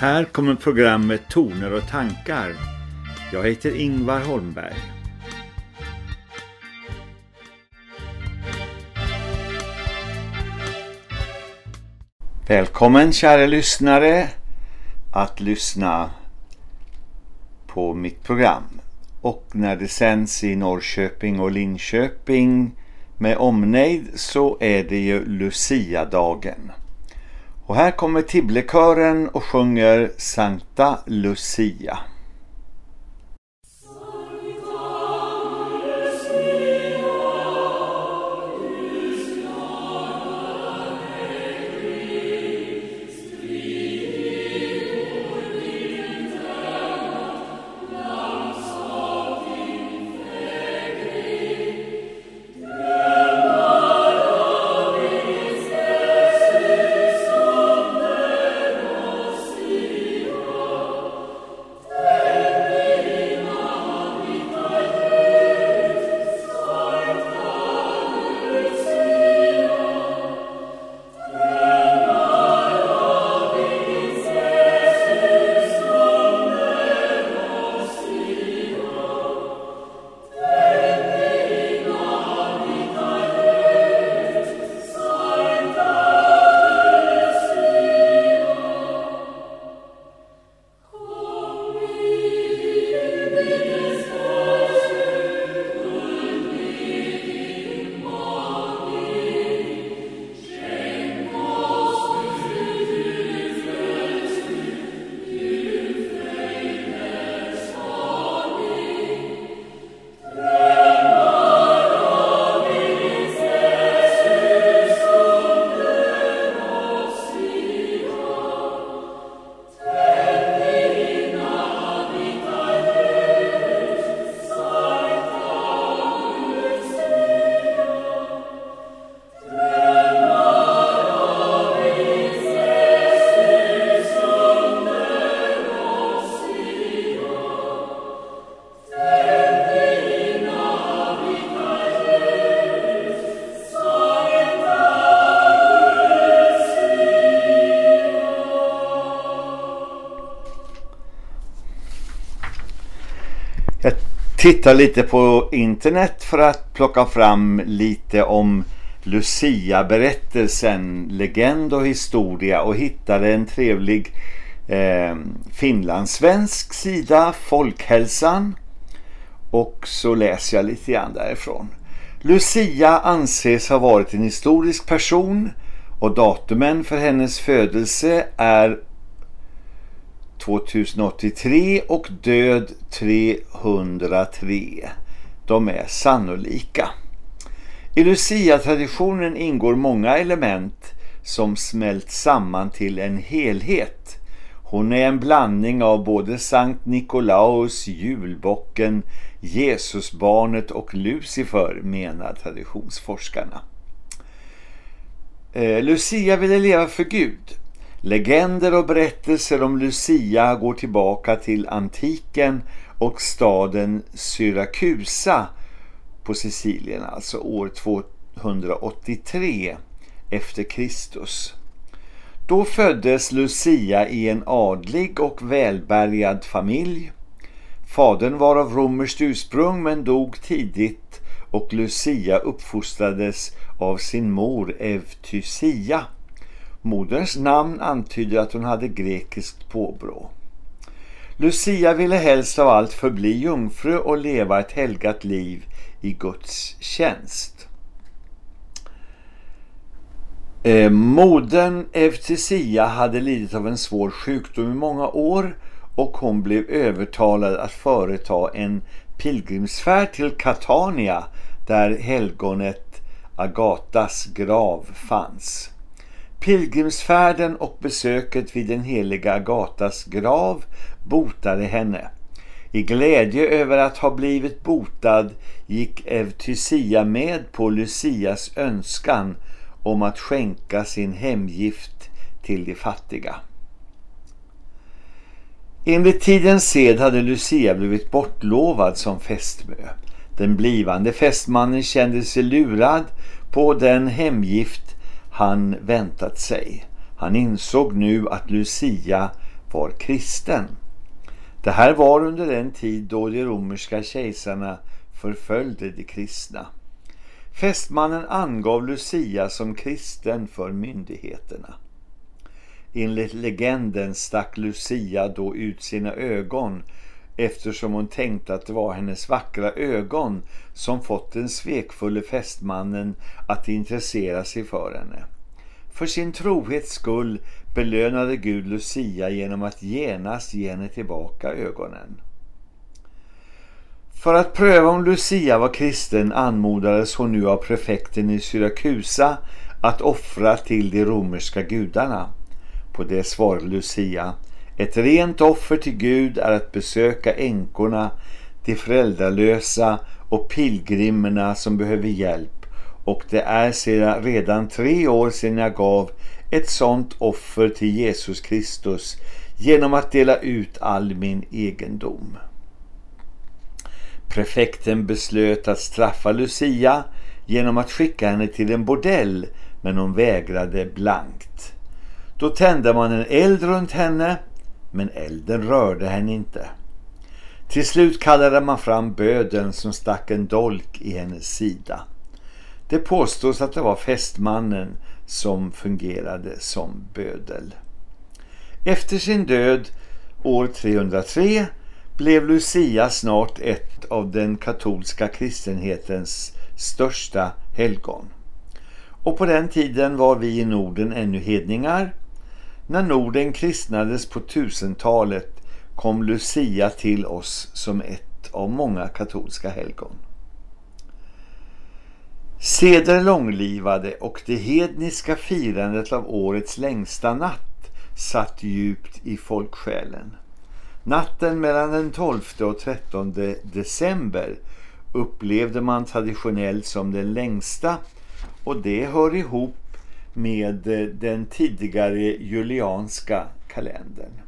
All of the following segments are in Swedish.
Här kommer programmet Toner och tankar. Jag heter Ingvar Holmberg. Välkommen kära lyssnare att lyssna på mitt program. Och när det sänds i Norrköping och Linköping med omnejd så är det ju Lucia-dagen. Och här kommer Tibblekören och sjunger Sankta Lucia. Titta lite på internet för att plocka fram lite om Lucia-berättelsen, legend och historia och hittade en trevlig eh, finlandssvensk sida, Folkhälsan. Och så läser jag lite grann därifrån. Lucia anses ha varit en historisk person och datumen för hennes födelse är 2083 och död 303. De är sannolika. I Lucia-traditionen ingår många element som smält samman till en helhet. Hon är en blandning av både Sankt Nikolaus, julbocken, Jesusbarnet och Lucifer menar traditionsforskarna. Eh, Lucia ville leva för Gud. Legender och berättelser om Lucia går tillbaka till antiken och staden Syrakusa på Sicilien, alltså år 283 efter Kristus. Då föddes Lucia i en adlig och välbärgad familj. Fadern var av romerskt ursprung men dog tidigt och Lucia uppfostrades av sin mor Evtysia. Moderns namn antyder att hon hade grekiskt påbrå. Lucia ville helst av allt förbli jungfru och leva ett helgat liv i Guds tjänst. Eh, modern Eftisia hade lidit av en svår sjukdom i många år och hon blev övertalad att företa en pilgrimsfärd till Catania där helgonet Agatas grav fanns. Pilgrimsfärden och besöket vid den heliga Agatas grav botade henne. I glädje över att ha blivit botad gick Evtysia med på Lucias önskan om att skänka sin hemgift till de fattiga. Enligt tidens sed hade Lucia blivit bortlovad som fästmö. Den blivande fästmannen kände sig lurad på den hemgift han väntat sig. Han insåg nu att Lucia var kristen. Det här var under den tid då de romerska kejsarna förföljde de kristna. Fästmannen angav Lucia som kristen för myndigheterna. Enligt legenden stack Lucia då ut sina ögon eftersom hon tänkte att det var hennes vackra ögon som fått den svekfulle fästmannen att intressera sig för henne. För sin trohets skull belönade Gud Lucia genom att genast ge henne tillbaka ögonen. För att pröva om Lucia var kristen anmodades hon nu av prefekten i Syrakusa att offra till de romerska gudarna. På det svarade Lucia, ett rent offer till Gud är att besöka änkorna, de föräldralösa och pilgrimerna som behöver hjälp och det är sedan redan tre år sedan jag gav ett sådant offer till Jesus Kristus genom att dela ut all min egendom. Prefekten beslöt att straffa Lucia genom att skicka henne till en bordell men hon vägrade blankt. Då tände man en eld runt henne men elden rörde henne inte. Till slut kallade man fram böden som stack en dolk i hennes sida. Det påstås att det var fästmannen som fungerade som bödel. Efter sin död år 303 blev Lucia snart ett av den katolska kristenhetens största helgon. Och på den tiden var vi i Norden ännu hedningar. När Norden kristnades på tusentalet kom Lucia till oss som ett av många katolska helgon. Seder långlivade och det hedniska firandet av årets längsta natt satt djupt i folksjälen. Natten mellan den 12 och 13 december upplevde man traditionellt som den längsta och det hör ihop med eh, den tidigare julianska kalendern.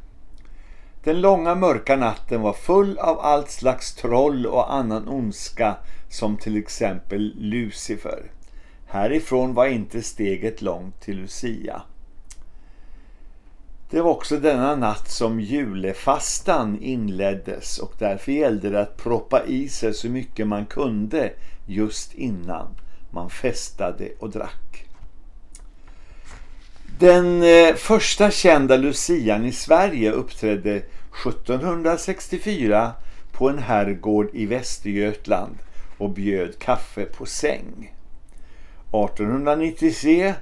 Den långa mörka natten var full av allt slags troll och annan ondska som till exempel Lucifer. Härifrån var inte steget långt till Lucia. Det var också denna natt som julefastan inleddes och därför gällde det att proppa i sig så mycket man kunde just innan man festade och drack. Den eh, första kända lucian i Sverige uppträdde 1764 på en herrgård i Västergötland och bjöd kaffe på säng. 1893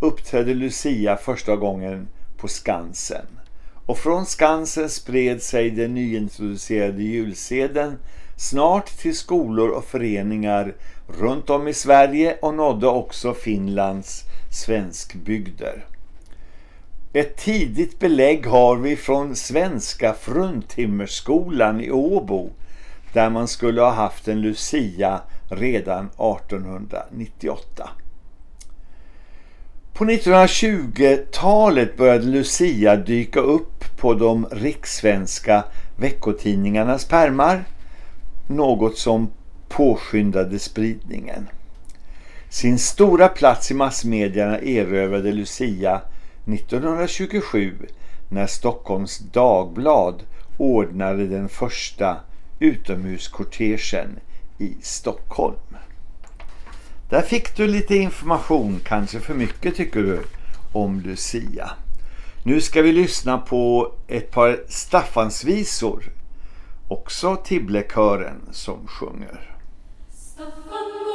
uppträdde Lucia första gången på Skansen. Och från Skansen spred sig den nyintroducerade julseden snart till skolor och föreningar runt om i Sverige och nådde också Finlands svenskbygder. Ett tidigt belägg har vi från Svenska fruntimmerskolan i Åbo där man skulle ha haft en Lucia redan 1898. På 1920-talet började Lucia dyka upp på de rikssvenska veckotidningarnas pärmar, något som påskyndade spridningen. Sin stora plats i massmedierna erövrade Lucia 1927 när Stockholms Dagblad ordnade den första utomhuskortegen i Stockholm. Där fick du lite information, kanske för mycket tycker du, om Lucia. Nu ska vi lyssna på ett par Staffansvisor, också Tibblekören som sjunger. Staffan.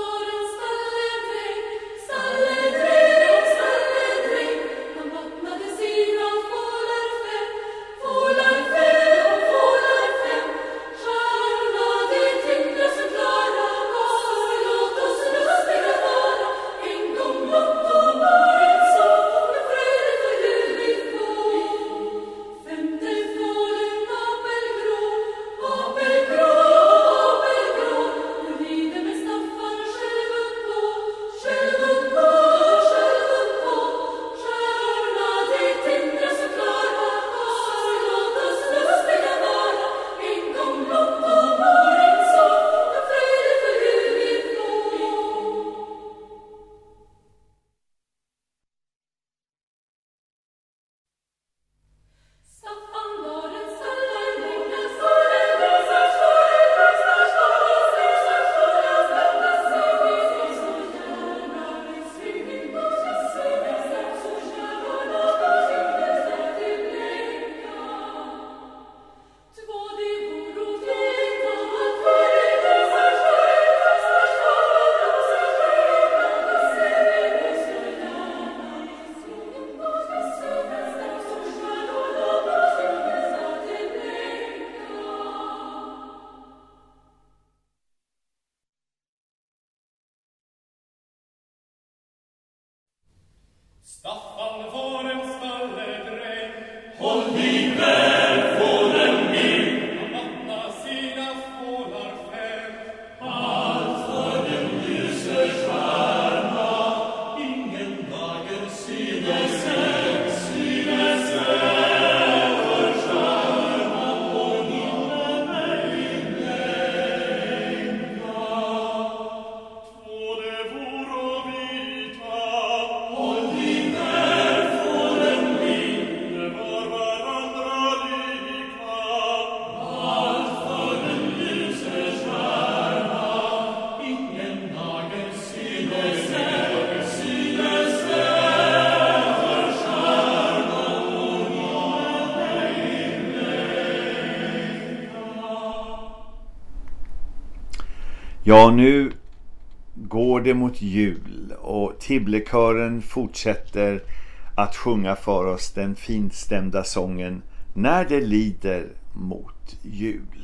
Ja, nu går det mot jul och Tibblekören fortsätter att sjunga för oss den finstämda sången När det lider mot jul.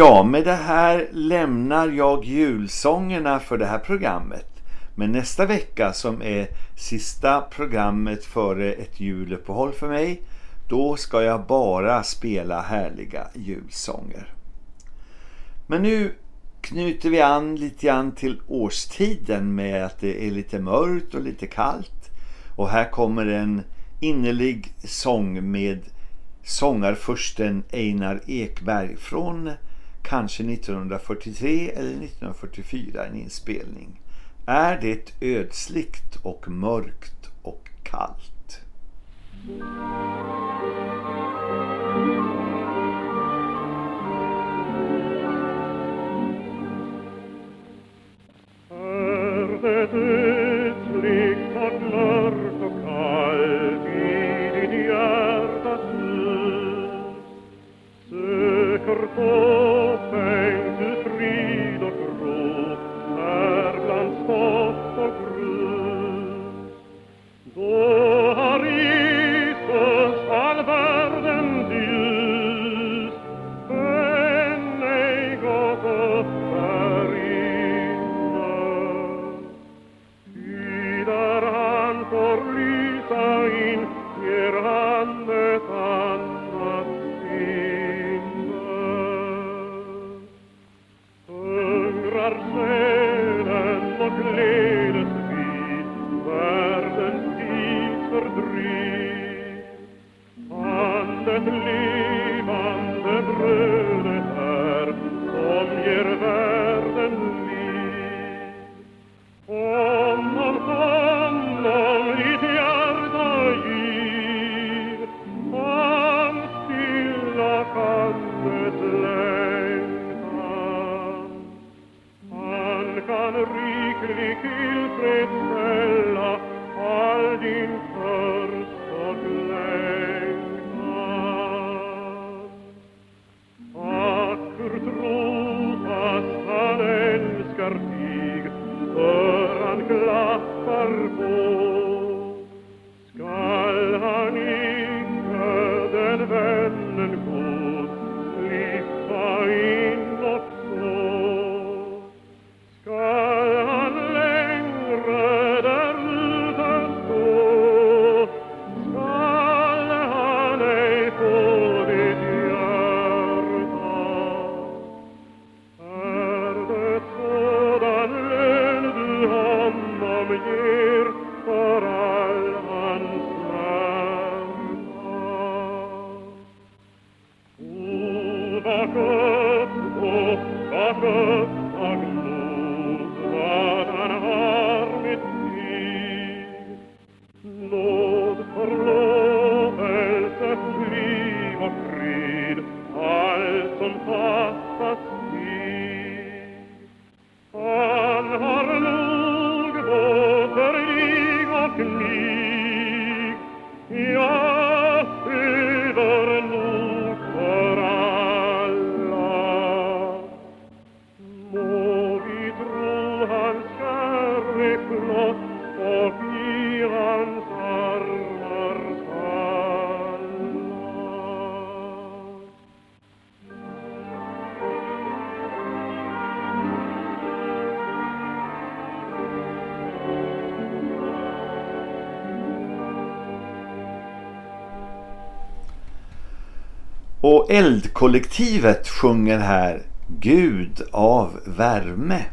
Ja, med det här lämnar jag julsångerna för det här programmet. Men nästa vecka som är sista programmet före ett juluppehåll för mig, då ska jag bara spela härliga julsånger. Men nu knyter vi an lite grann till årstiden med att det är lite mörkt och lite kallt. Och här kommer en innerlig sång med sångarfursten Einar Ekberg från kanske 1943 eller 1944 en inspelning. Är det ödsligt och mörkt och kallt? Är det ödsligt och mörkt och kallt i din hjärtas hus söker på din eldkollektivet sjunger här Gud av värme.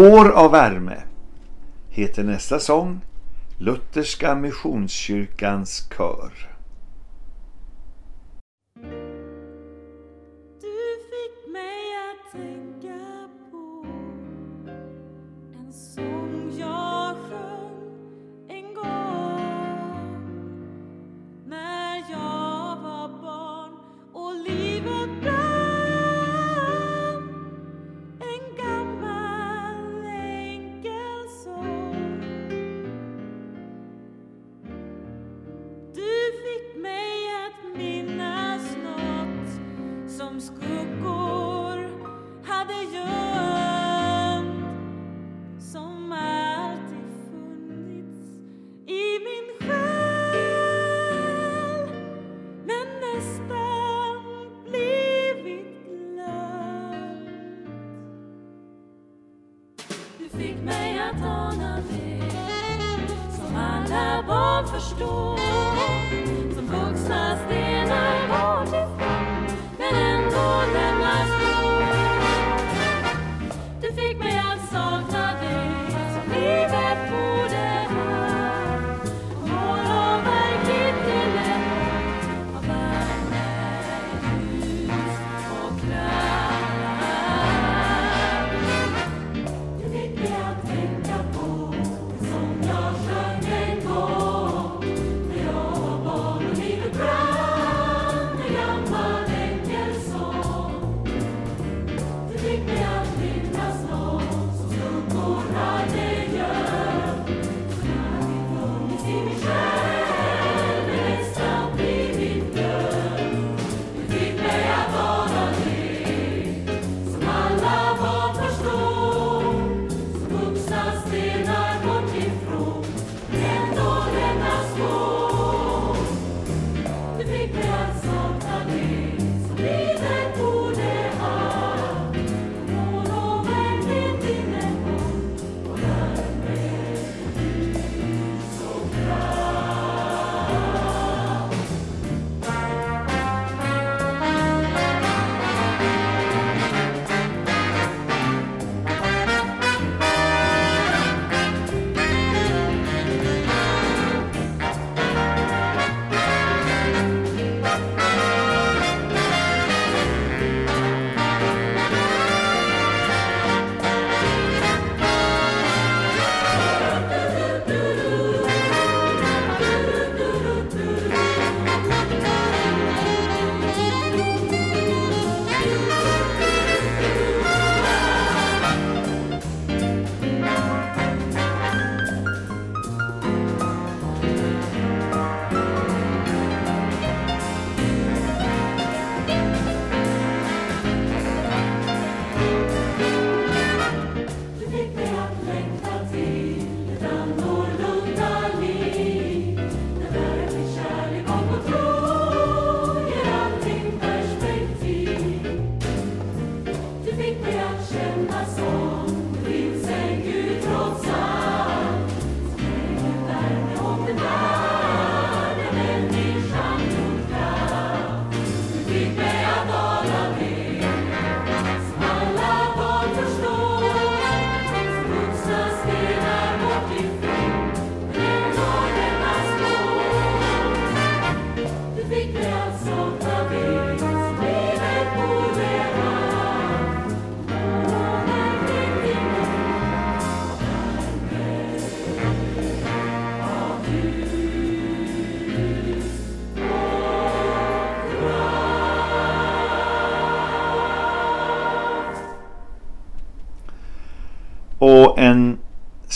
Spår av värme heter nästa sång Lutherska Missionskyrkans kör. verstoßen.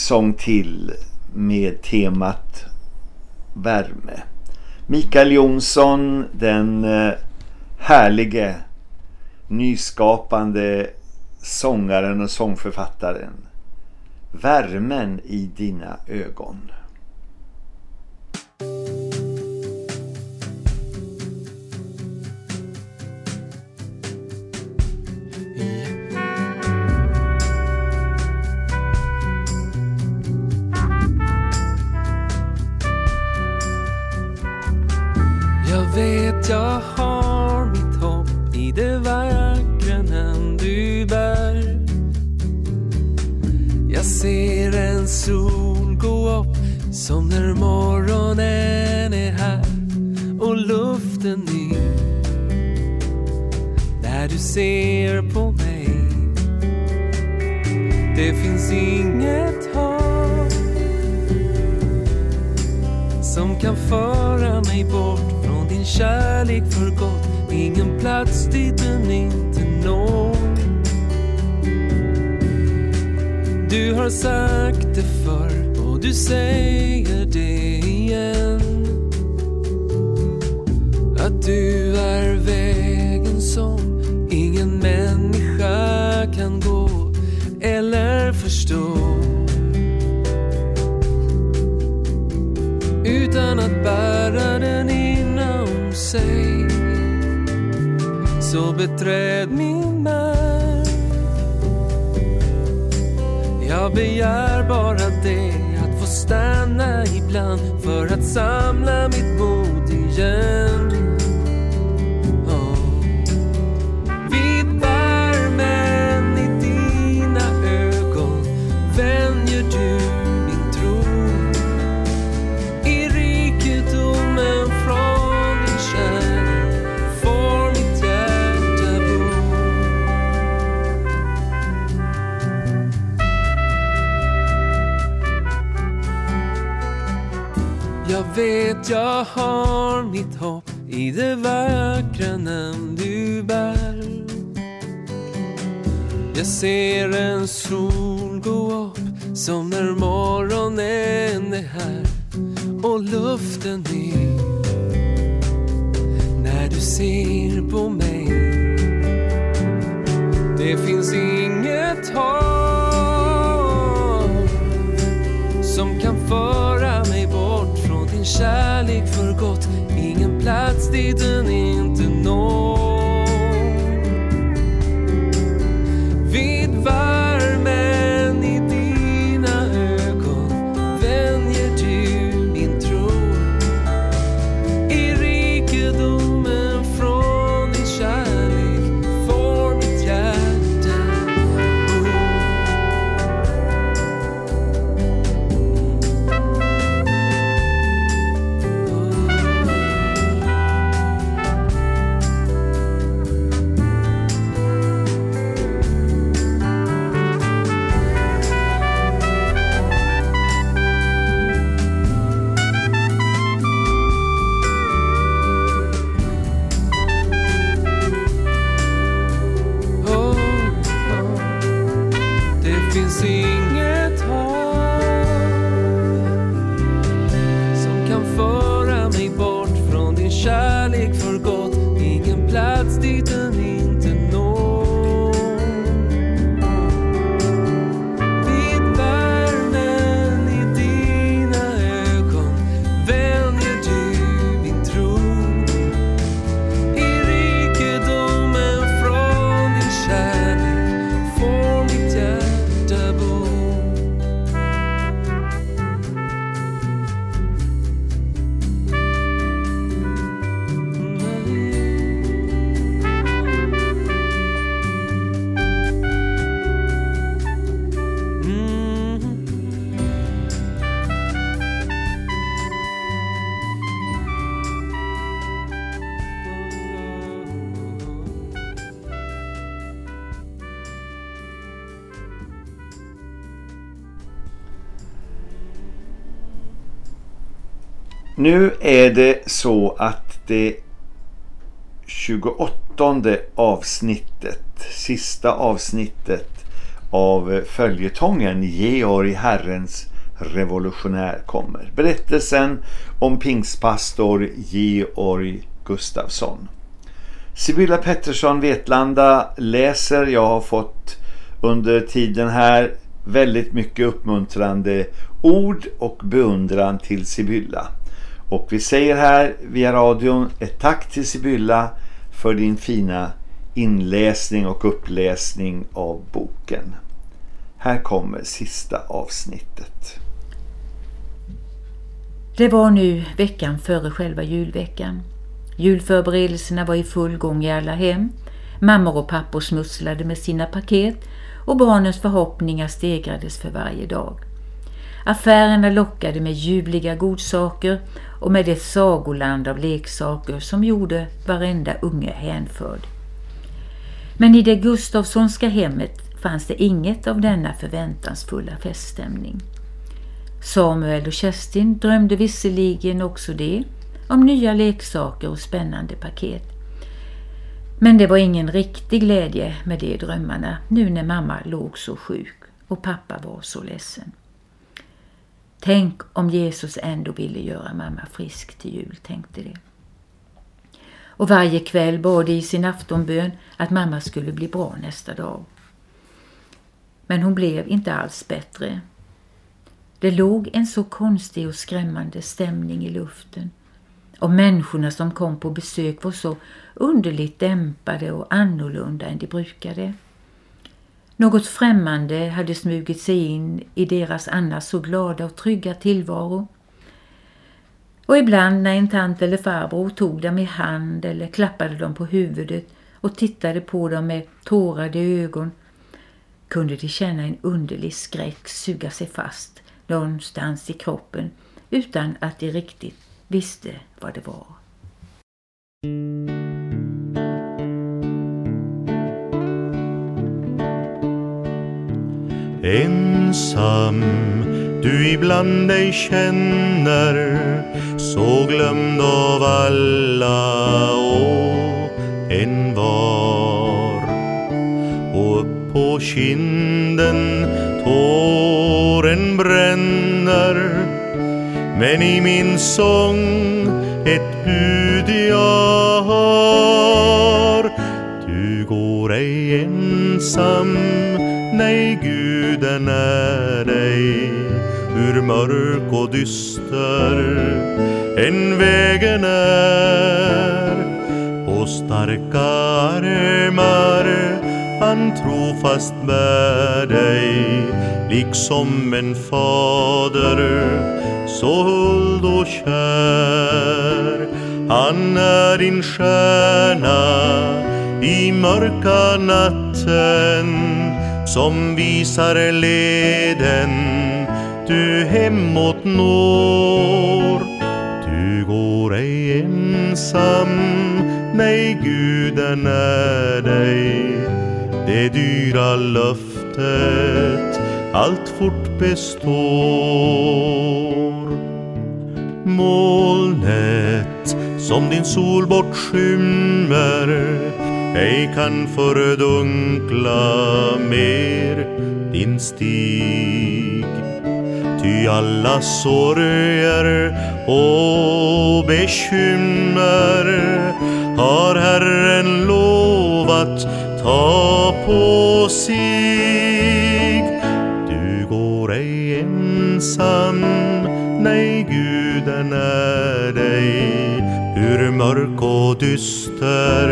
sång till med temat värme. Mikael Jonsson, den eh, härlige, nyskapande sångaren och sångförfattaren. Värmen i dina ögon. jag har mitt hopp i det vackra namn du bär. Jag ser en sol gå upp som när morgonen är här och luften ny. När du ser på mig det finns inget hopp som kan föra mig bort din kärlek för gott. Ingen plats dit den inte når. Du har sagt det förr och du säger det igen. Att du är beträd min mark. Jag begär bara det att få stanna ibland för att samla mitt mod igen. Jag vet jag har mitt hopp i det vackra namn du bär. Jag ser en sol gå upp som när morgonen är här och luften är. När du ser på mig det finns inget hopp som kan föra kärlek för gott. Ingen plats dit den inte når. Är det så att det 28 avsnittet, sista avsnittet av följetongen Georg Herrens revolutionär kommer. Berättelsen om pingstpastor Georg Gustafsson. Sibylla Pettersson Vetlanda läser. Jag har fått under tiden här väldigt mycket uppmuntrande ord och beundran till Sibylla. Och vi säger här via radion ett tack till Sibylla för din fina inläsning och uppläsning av boken. Här kommer sista avsnittet. Det var nu veckan före själva julveckan. Julförberedelserna var i full gång i alla hem. Mammor och pappor smusslade med sina paket och barnens förhoppningar stegrades för varje dag. Affärerna lockade med ljuvliga godsaker och med det sagoland av leksaker som gjorde varenda unge hänförd. Men i det Gustavssonska hemmet fanns det inget av denna förväntansfulla feststämning. Samuel och Kerstin drömde visserligen också det om nya leksaker och spännande paket. Men det var ingen riktig glädje med de drömmarna nu när mamma låg så sjuk och pappa var så ledsen. Tänk om Jesus ändå ville göra mamma frisk till jul, tänkte de. Och varje kväll bad de i sin aftonbön att mamma skulle bli bra nästa dag. Men hon blev inte alls bättre. Det låg en så konstig och skrämmande stämning i luften och människorna som kom på besök var så underligt dämpade och annorlunda än de brukade. Något främmande hade smugit sig in i deras annars så glada och trygga tillvaro. Och ibland när en tant eller farbror tog dem i hand eller klappade dem på huvudet och tittade på dem med tårade ögon kunde de känna en underlig skräck suga sig fast någonstans i kroppen utan att de riktigt visste vad det var. Ensam du ibland dig känner så glömd av alla och en var. Och upp på kinden tåren bränner men i min sång ett bud jag har. Du går ej ensam, nej Gud är dig hur mörk och dyster en vägen är På starka armar han trofast bär dig liksom en fader så huld och kär. Han är din stjärna i mörka natten som visar leden du hemåt når. Du går ej ensam, nej Gud är dig. Det dyra löftet alltfort består. Molnet som din sol bortskymmer ej kan fördunkla mer din stig. Ty alla sorger och bekymmer har Herren lovat ta på sig. Du går ej ensam, nej Guden är dig. Hur mörk och dyster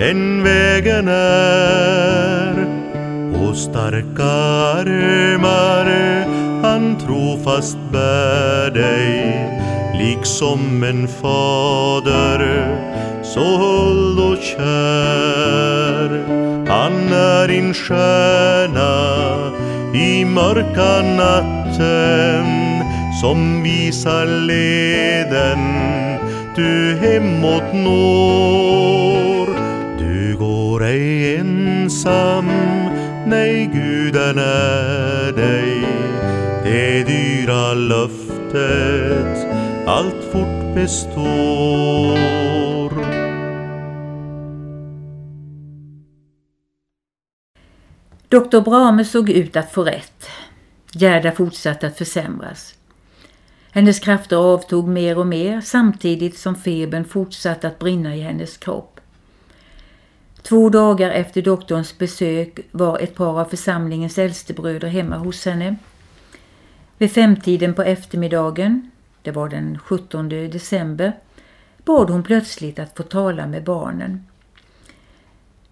än vägen är och starka armar han trofast bär dig liksom en fader så huld och kär. Han är din stjärna i mörka natten som visar leden du hemåt når. Du går ej ensam, nej guden är dig. Det dyra löftet alltfort består. Doktor Brahme såg ut att få rätt. Gerda fortsatte att försämras. Hennes krafter avtog mer och mer samtidigt som febern fortsatte att brinna i hennes kropp. Två dagar efter doktorns besök var ett par av församlingens äldstebröder hemma hos henne. Vid femtiden på eftermiddagen, det var den 17 december, bad hon plötsligt att få tala med barnen.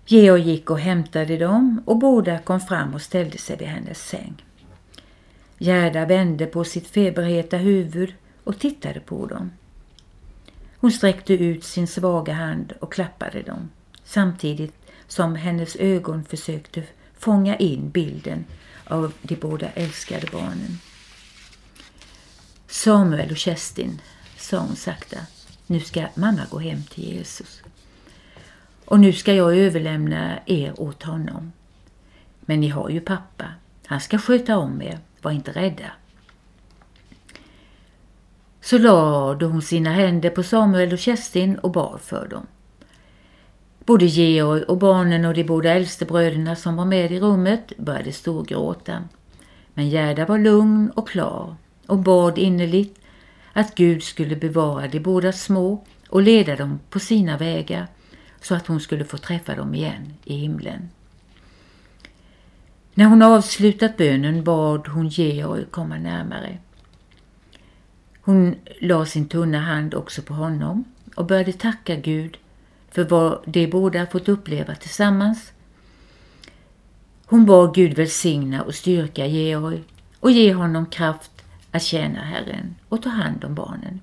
Georg gick och hämtade dem och båda kom fram och ställde sig vid hennes säng. Gerda vände på sitt feberheta huvud och tittade på dem. Hon sträckte ut sin svaga hand och klappade dem samtidigt som hennes ögon försökte fånga in bilden av de båda älskade barnen. Samuel och Kerstin, sa hon sakta, nu ska mamma gå hem till Jesus. Och nu ska jag överlämna er åt honom. Men ni har ju pappa. Han ska sköta om er. Var inte rädda. Så lade hon sina händer på Samuel och Kerstin och bar för dem. Både Georg och barnen och de båda äldste bröderna som var med i rummet började storgråta. Men Gerda var lugn och klar och bad innerligt att Gud skulle bevara de båda små och leda dem på sina vägar så att hon skulle få träffa dem igen i himlen. När hon avslutat bönen bad hon Georg komma närmare. Hon la sin tunna hand också på honom och började tacka Gud för vad de båda fått uppleva tillsammans. Hon bad Gud välsigna och styrka Georg och ge honom kraft att tjäna Herren och ta hand om barnen.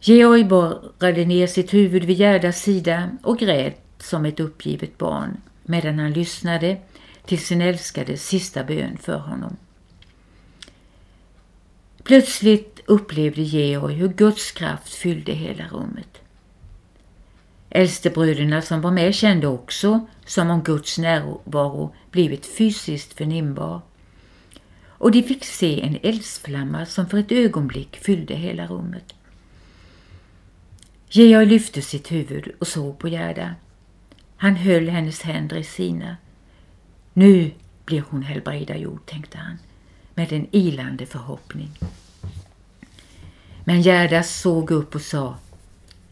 Georg borrade ner sitt huvud vid Gerdas sida och grät som ett uppgivet barn medan han lyssnade till sin älskades sista bön för honom. Plötsligt upplevde Georg hur Guds kraft fyllde hela rummet. Äldstebröderna som var med kände också som om Guds närvaro blivit fysiskt förnimbar. Och de fick se en eldsflamma som för ett ögonblick fyllde hela rummet. Georg lyfte sitt huvud och såg på Gerda. Han höll hennes händer i sina. Nu blir hon helbrägdagjord, tänkte han, med en ilande förhoppning. Men Gerda såg upp och sa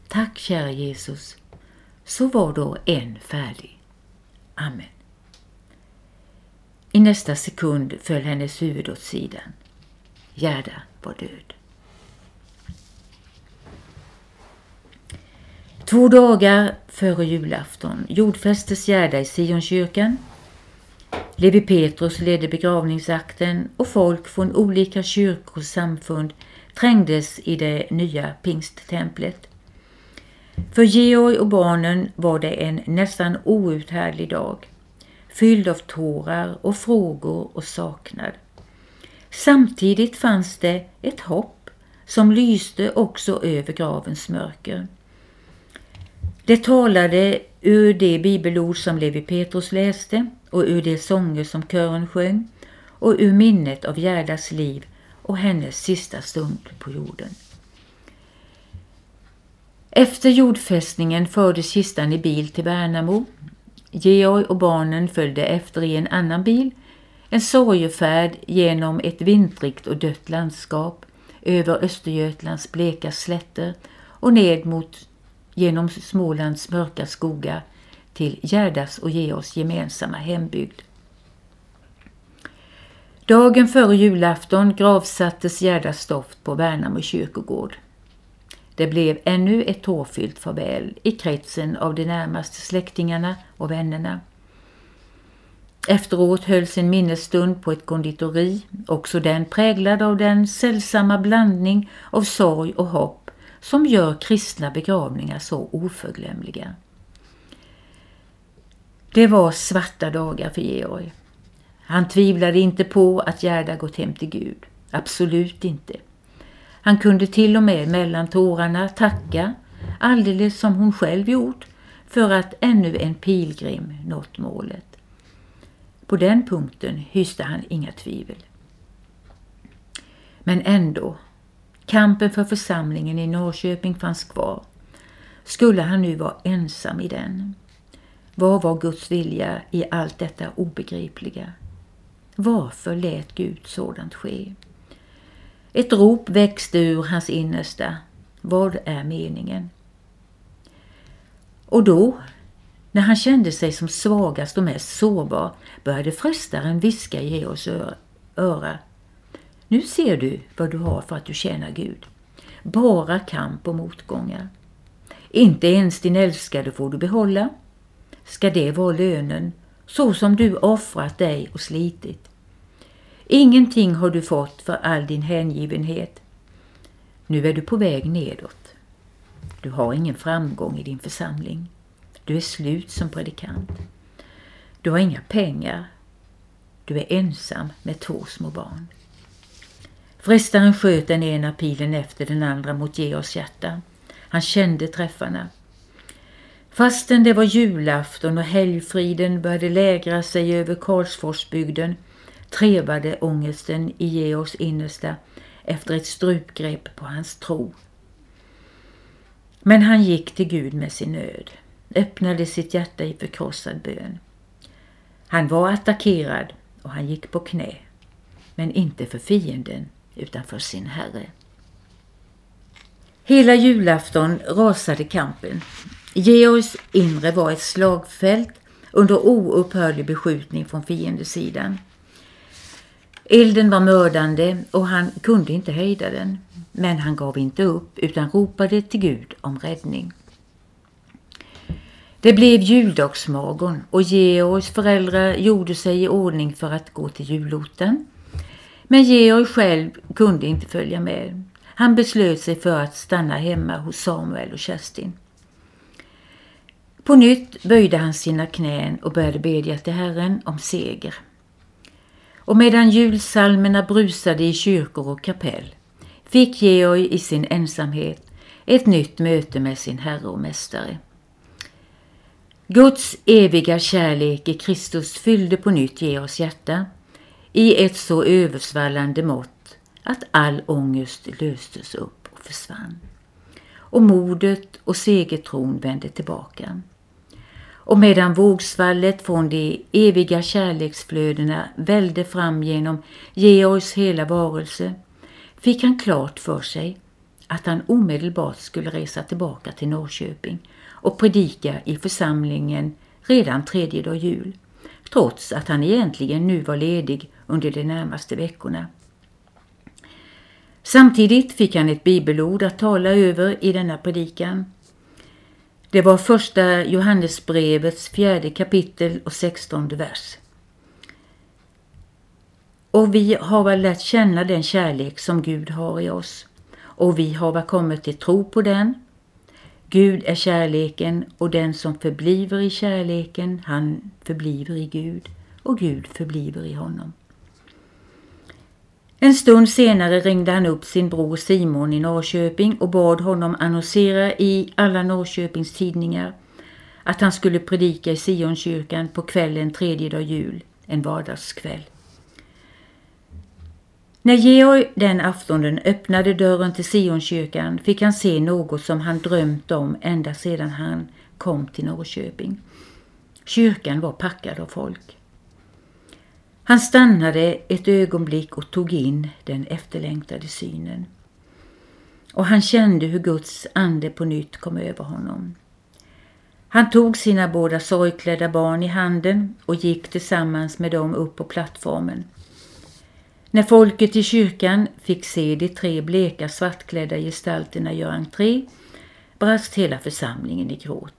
Tack kära Jesus, så var då en färdig. Amen. I nästa sekund föll hennes huvud åt sidan. Gerda var död. Två dagar före julafton jordfästes Gerda i Sionkyrkan. Levi Petrus ledde begravningsakten och folk från olika kyrkor och samfund trängdes i det nya pingsttemplet. För Georg och barnen var det en nästan outhärdlig dag, fylld av tårar och frågor och saknad. Samtidigt fanns det ett hopp som lyste också över gravens mörker. Det talade ur de bibelord som Levi Petrus läste och ur de sånger som kören sjöng och ur minnet av Gerdas liv och hennes sista stund på jorden. Efter jordfästningen fördes kistan i bil till Värnamo. Georg och barnen följde efter i en annan bil. En sorgefärd genom ett vintrigt och dött landskap över Östergötlands bleka slätter och ned mot genom Smålands mörka skogar till Gerdas och Georgs gemensamma hembygd. Dagen före julafton gravsattes Gerdas stoft på Värnamo kyrkogård. Det blev ännu ett tårfyllt farväl i kretsen av de närmaste släktingarna och vännerna. Efteråt hölls en minnesstund på ett konditori, också den präglad av den sällsamma blandning av sorg och hopp som gör kristna begravningar så oförglömliga. Det var svarta dagar för Georg. Han tvivlade inte på att Gerda gått hem till Gud. Absolut inte. Han kunde till och med mellan tårarna tacka, alldeles som hon själv gjort, för att ännu en pilgrim nått målet. På den punkten hyste han inga tvivel. Men ändå, kampen för församlingen i Norrköping fanns kvar. Skulle han nu vara ensam i den? Vad var Guds vilja i allt detta obegripliga? Varför lät Gud sådant ske? Ett rop växte ur hans innersta. Vad är meningen? Och då, när han kände sig som svagast och mest sårbar, började frestaren viska i Georgs öra. Nu ser du vad du har för att du tjänar Gud. Bara kamp och motgångar. Inte ens din älskade får du behålla. Ska det vara lönen, så som du offrat dig och slitit? Ingenting har du fått för all din hängivenhet. Nu är du på väg nedåt. Du har ingen framgång i din församling. Du är slut som predikant. Du har inga pengar. Du är ensam med två små barn. Frestaren sköt den ena pilen efter den andra mot Georgs hjärta. Han kände träffarna. Fastän det var julafton och helgfriden började lägra sig över Karlsforsbygden trevade ångesten i Georgs innersta efter ett strupgrepp på hans tro. Men han gick till Gud med sin nöd, öppnade sitt hjärta i förkrossad bön. Han var attackerad och han gick på knä, men inte för fienden utan för sin herre. Hela julafton rasade kampen. Georgs inre var ett slagfält under oupphörlig beskjutning från fiendesidan. Elden var mördande och han kunde inte hejda den. Men han gav inte upp utan ropade till Gud om räddning. Det blev juldagsmorgon och Georgs föräldrar gjorde sig i ordning för att gå till juloten. Men Georg själv kunde inte följa med. Han beslöt sig för att stanna hemma hos Samuel och Kerstin. På nytt böjde han sina knän och började bedja till Herren om seger. Och medan julsalmerna brusade i kyrkor och kapell fick Georg i sin ensamhet ett nytt möte med sin Herre och Mästare. Guds eviga kärlek i Kristus fyllde på nytt Georgs hjärta i ett så översvallande mått att all ångest löstes upp och försvann. Och modet och segertron vände tillbaka. Och medan vågsvallet från de eviga kärleksflödena välde fram genom Georgs hela varelse fick han klart för sig att han omedelbart skulle resa tillbaka till Norrköping och predika i församlingen redan tredje dag jul, trots att han egentligen nu var ledig under de närmaste veckorna. Samtidigt fick han ett bibelord att tala över i denna predikan. Det var första Johannesbrevets fjärde kapitel och sextonde vers. Och vi har väl lärt känna den kärlek som Gud har i oss. Och vi har väl kommit till tro på den. Gud är kärleken och den som förbliver i kärleken, han förbliver i Gud och Gud förbliver i honom. En stund senare ringde han upp sin bror Simon i Norrköping och bad honom annonsera i alla Norrköpings tidningar att han skulle predika i Sionkyrkan på kvällen tredje dag jul, en vardagskväll. När Georg den aftonen öppnade dörren till Sionkyrkan fick han se något som han drömt om ända sedan han kom till Norrköping. Kyrkan var packad av folk. Han stannade ett ögonblick och tog in den efterlängtade synen. Och han kände hur Guds ande på nytt kom över honom. Han tog sina båda sorgklädda barn i handen och gick tillsammans med dem upp på plattformen. När folket i kyrkan fick se de tre bleka svartklädda gestalterna göra entré brast hela församlingen i gråt.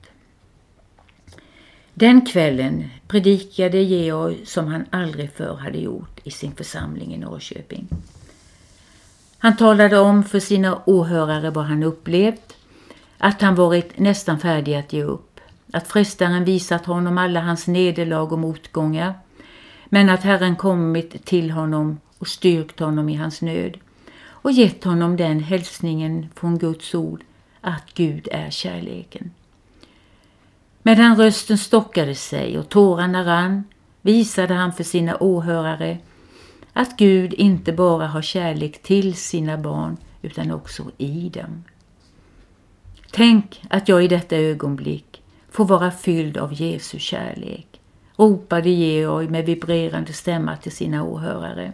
Den kvällen predikade Georg som han aldrig förr hade gjort i sin församling i Norrköping. Han talade om för sina åhörare vad han upplevt, att han varit nästan färdig att ge upp, att frestaren visat honom alla hans nederlag och motgångar, men att Herren kommit till honom och styrkt honom i hans nöd och gett honom den hälsningen från Guds ord att Gud är kärleken. Medan rösten stockade sig och tårarna rann visade han för sina åhörare att Gud inte bara har kärlek till sina barn utan också i dem. Tänk att jag i detta ögonblick får vara fylld av Jesu kärlek, ropade Georg med vibrerande stämma till sina åhörare.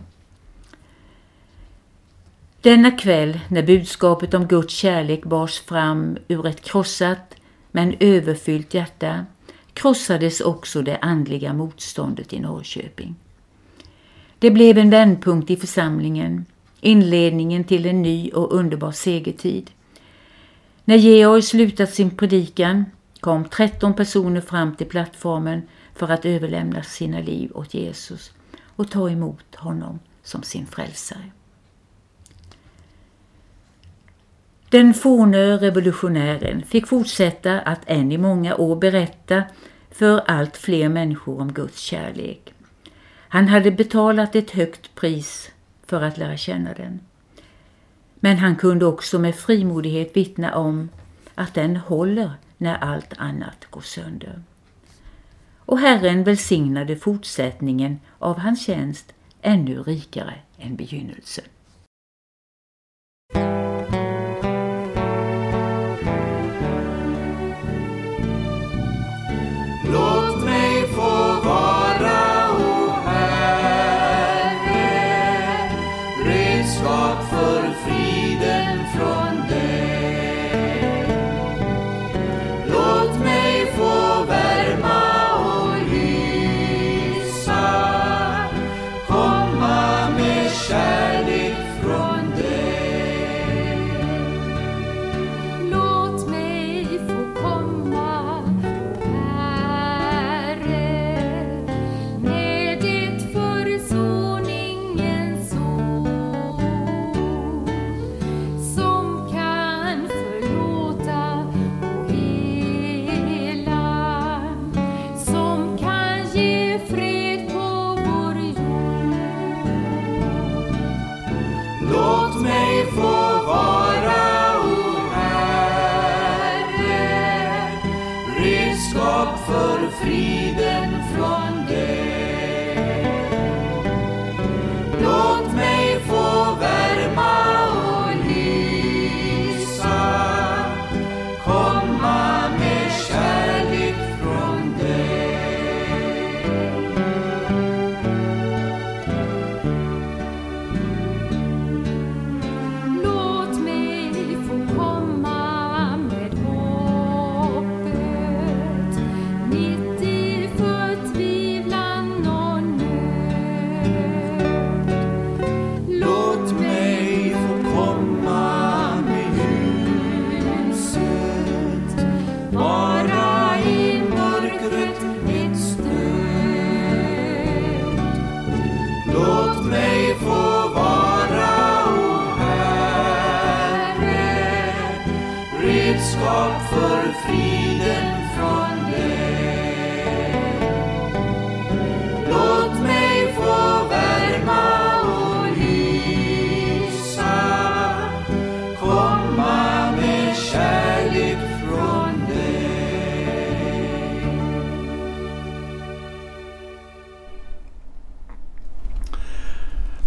Denna kväll när budskapet om Guds kärlek bars fram ur ett krossat men överfyllt hjärta krossades också det andliga motståndet i Norrköping. Det blev en vändpunkt i församlingen, inledningen till en ny och underbar segertid. När Georg slutat sin predikan kom 13 personer fram till plattformen för att överlämna sina liv åt Jesus och ta emot honom som sin frälsare. Den forne revolutionären fick fortsätta att än i många år berätta för allt fler människor om Guds kärlek. Han hade betalat ett högt pris för att lära känna den. Men han kunde också med frimodighet vittna om att den håller när allt annat går sönder. Och Herren välsignade fortsättningen av hans tjänst ännu rikare än begynnelsen.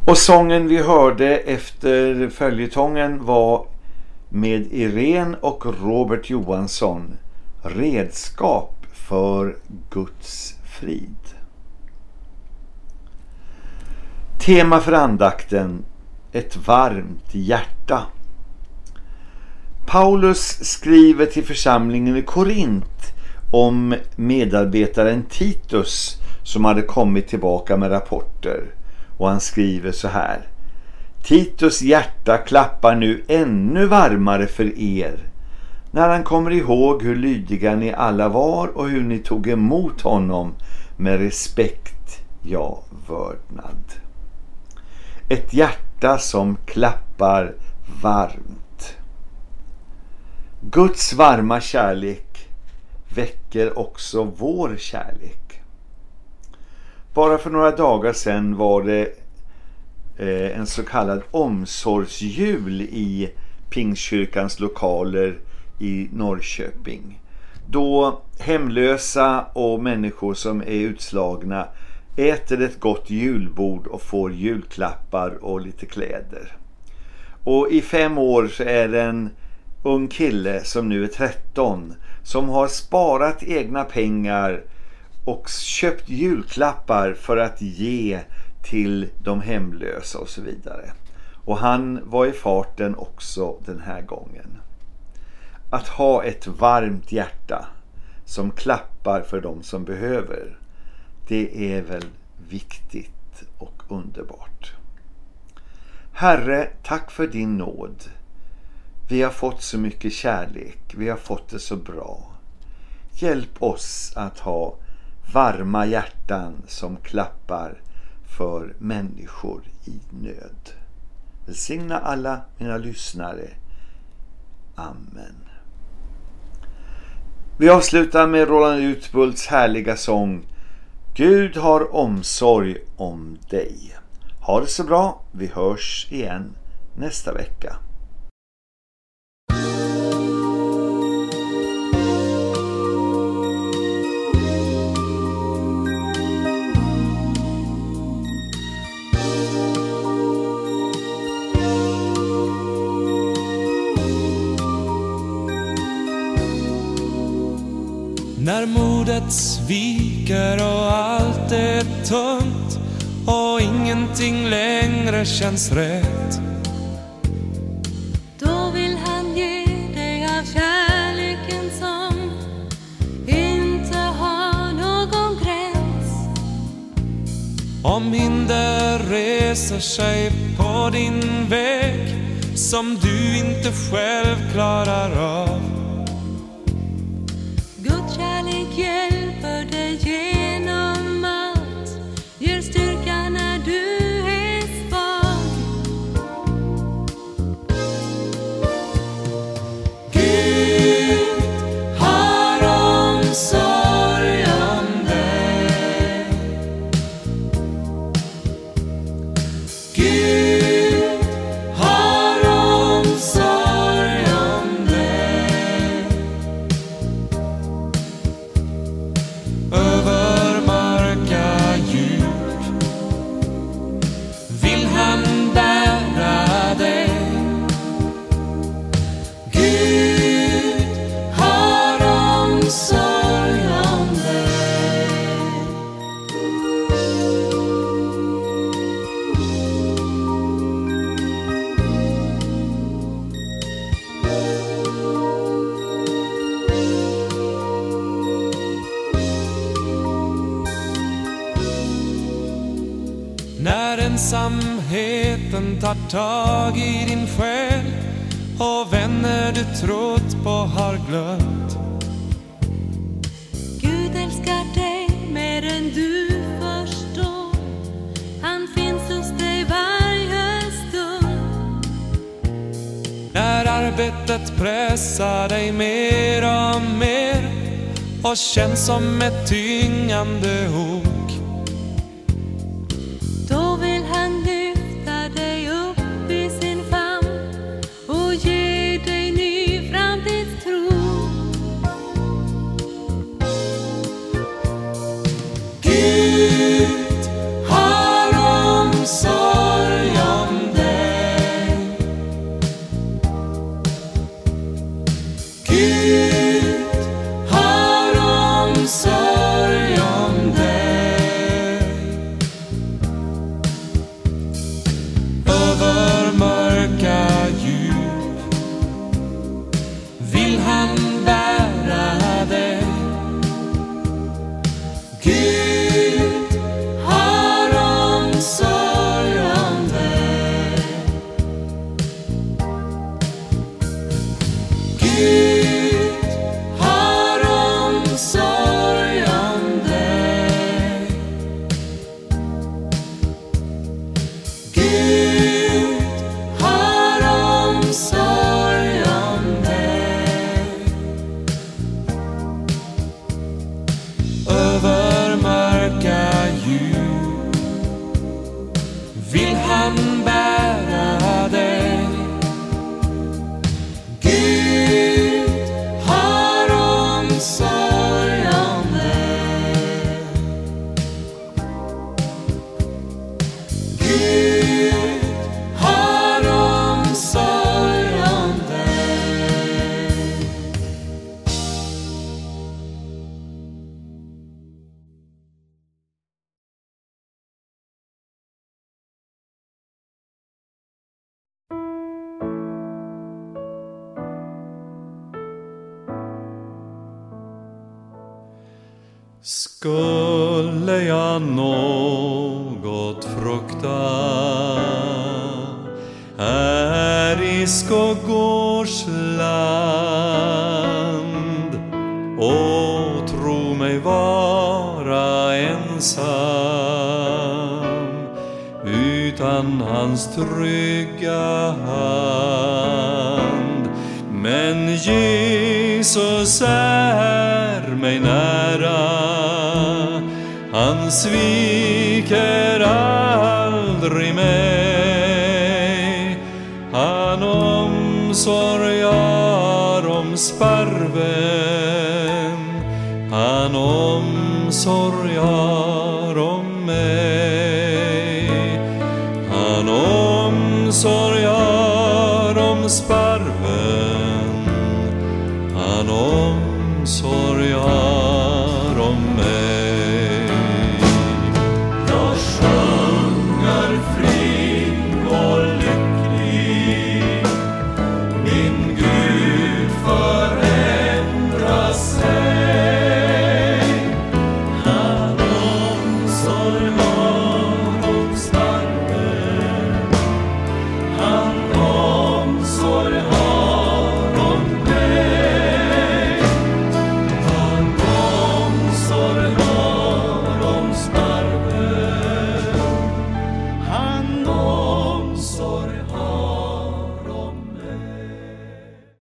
Och sången vi hörde efter följetongen var med Irene och Robert Johansson Redskap för Guds frid. Tema för andakten Ett varmt hjärta. Paulus skriver till församlingen i Korint om medarbetaren Titus som hade kommit tillbaka med rapporter. Och han skriver så här. Titus hjärta klappar nu ännu varmare för er när han kommer ihåg hur lydiga ni alla var och hur ni tog emot honom med respekt, ja vördnad. Ett hjärta som klappar varmt. Guds varma kärlek väcker också vår kärlek. Bara för några dagar sedan var det eh, en så kallad omsorgsjul i Pingstkyrkans lokaler i Norrköping. Då hemlösa och människor som är utslagna äter ett gott julbord och får julklappar och lite kläder. Och i fem år så är det en ung kille som nu är 13 som har sparat egna pengar och köpt julklappar för att ge till de hemlösa och så vidare. Och han var i farten också den här gången. Att ha ett varmt hjärta som klappar för de som behöver. Det är väl viktigt och underbart. Herre, tack för din nåd. Vi har fått så mycket kärlek. Vi har fått det så bra. Hjälp oss att ha varma hjärtan som klappar för människor i nöd. Välsigna alla mina lyssnare. Amen. Vi avslutar med Roland Utbults härliga sång Gud har omsorg om dig. Ha det så bra. Vi hörs igen nästa vecka. Havet sviker och allt är tungt och ingenting längre känns rätt. Då vill han ge dig av kärleken som inte har någon gräns. Om hinder reser sig på din väg som du inte själv klarar av. tag i din själ och vänner du trott på har glömt Gud älskar dig mer än du förstår. Han finns hos dig varje stund. När arbetet pressar dig mer och mer och känns som ett tyngande ok Skulle jag något frukta här i skuggors land och tro mig vara ensam utan hans trygga hand. Men Jesus är mig nära han sviker aldrig mig. Han omsorgar om sparven. Han omsorgar